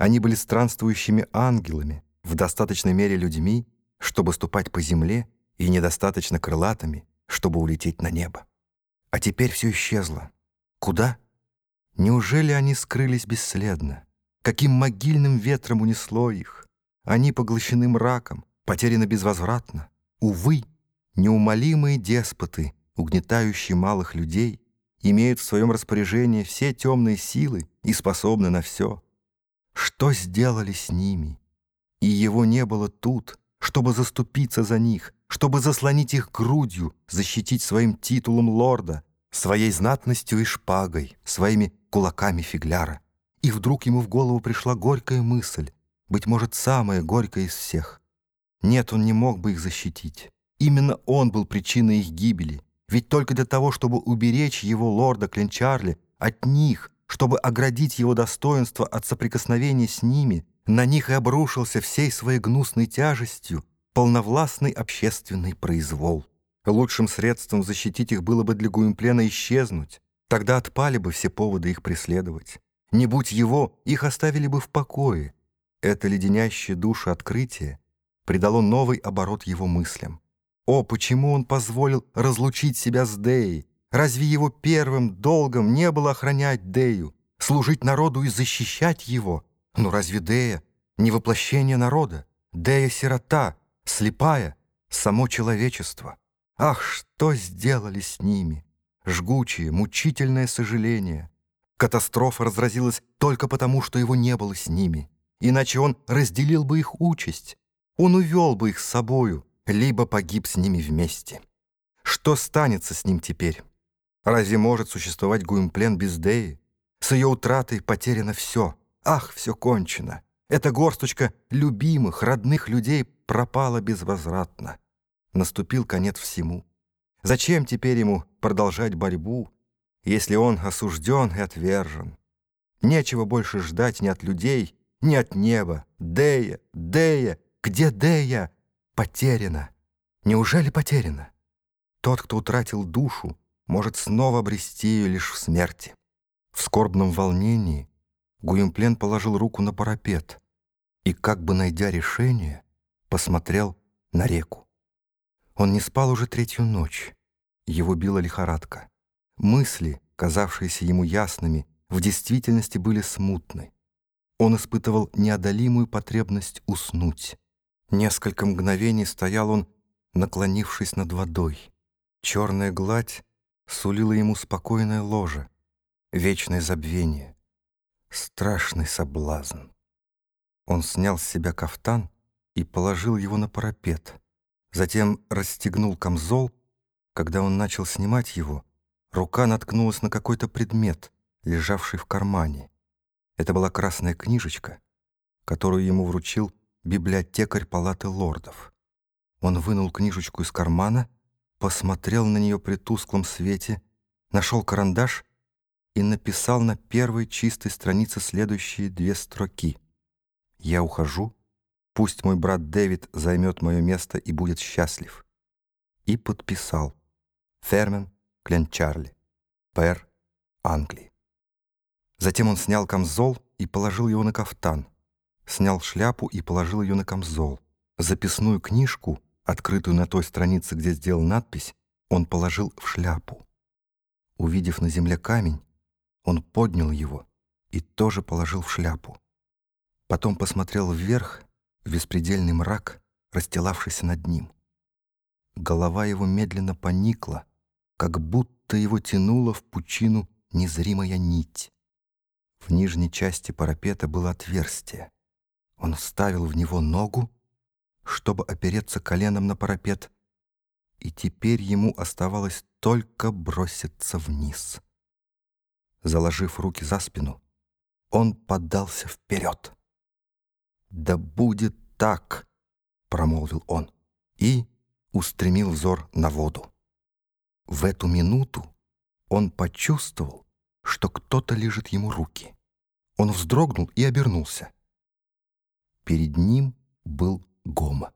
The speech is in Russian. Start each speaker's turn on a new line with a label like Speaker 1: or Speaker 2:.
Speaker 1: Они были странствующими ангелами, в достаточной мере людьми, чтобы ступать по земле, и недостаточно крылатыми, чтобы улететь на небо. А теперь все исчезло. Куда? Неужели они скрылись бесследно? Каким могильным ветром унесло их? Они поглощены мраком, потеряны безвозвратно. Увы, неумолимые деспоты, угнетающие малых людей, имеют в своем распоряжении все темные силы и способны на все. Что сделали с ними? И его не было тут, чтобы заступиться за них, чтобы заслонить их грудью, защитить своим титулом лорда, своей знатностью и шпагой, своими кулаками фигляра. И вдруг ему в голову пришла горькая мысль, быть может, самая горькая из всех. Нет, он не мог бы их защитить. Именно он был причиной их гибели. Ведь только для того, чтобы уберечь его лорда Кленчарли от них, чтобы оградить его достоинство от соприкосновения с ними, на них и обрушился всей своей гнусной тяжестью полновластный общественный произвол. Лучшим средством защитить их было бы для Гуимплена исчезнуть. Тогда отпали бы все поводы их преследовать. Не будь его, их оставили бы в покое. Это леденящее душу открытие придало новый оборот его мыслям. О, почему он позволил разлучить себя с Деей? Разве его первым долгом не было охранять Дею, служить народу и защищать его? Но разве Дея не воплощение народа? Дея — сирота, слепая, само человечество. Ах, что сделали с ними! Жгучее, мучительное сожаление. Катастрофа разразилась только потому, что его не было с ними. Иначе он разделил бы их участь. Он увел бы их с собою, либо погиб с ними вместе. Что станется с ним теперь? Разве может существовать Гуимплен без Деи? С ее утратой потеряно все. Ах, все кончено. Эта горсточка любимых, родных людей пропала безвозвратно. Наступил конец всему. Зачем теперь ему продолжать борьбу, если он осужден и отвержен? Нечего больше ждать ни от людей, ни от неба. Дея, Дея, где Дея? Потеряна. Неужели потеряна? Тот, кто утратил душу, может снова обрести ее лишь в смерти. В скорбном волнении Гуимплен положил руку на парапет и, как бы найдя решение, посмотрел на реку. Он не спал уже третью ночь. Его била лихорадка. Мысли, казавшиеся ему ясными, в действительности были смутны. Он испытывал неодолимую потребность уснуть. Несколько мгновений стоял он, наклонившись над водой. Черная гладь сулила ему спокойное ложе, вечное забвение, страшный соблазн. Он снял с себя кафтан и положил его на парапет. Затем расстегнул камзол. Когда он начал снимать его, рука наткнулась на какой-то предмет, лежавший в кармане. Это была красная книжечка, которую ему вручил библиотекарь палаты лордов. Он вынул книжечку из кармана, посмотрел на нее при тусклом свете, нашел карандаш и написал на первой чистой странице следующие две строки. «Я ухожу, Пусть мой брат Дэвид займет мое место и будет счастлив. И подписал. Фермен Кленчарли, пэр Англии. Затем он снял камзол и положил его на кафтан. Снял шляпу и положил ее на камзол. Записную книжку, открытую на той странице, где сделал надпись, он положил в шляпу. Увидев на земле камень, он поднял его и тоже положил в шляпу. Потом посмотрел вверх в беспредельный мрак, расстилавшийся над ним. Голова его медленно поникла, как будто его тянула в пучину незримая нить. В нижней части парапета было отверстие. Он вставил в него ногу, чтобы опереться коленом на парапет, и теперь ему оставалось только броситься вниз. Заложив руки за спину, он подался вперед. «Да будет так!» — промолвил он и устремил взор на воду. В эту минуту он почувствовал, что кто-то лежит ему руки. Он вздрогнул и обернулся. Перед ним был Гома.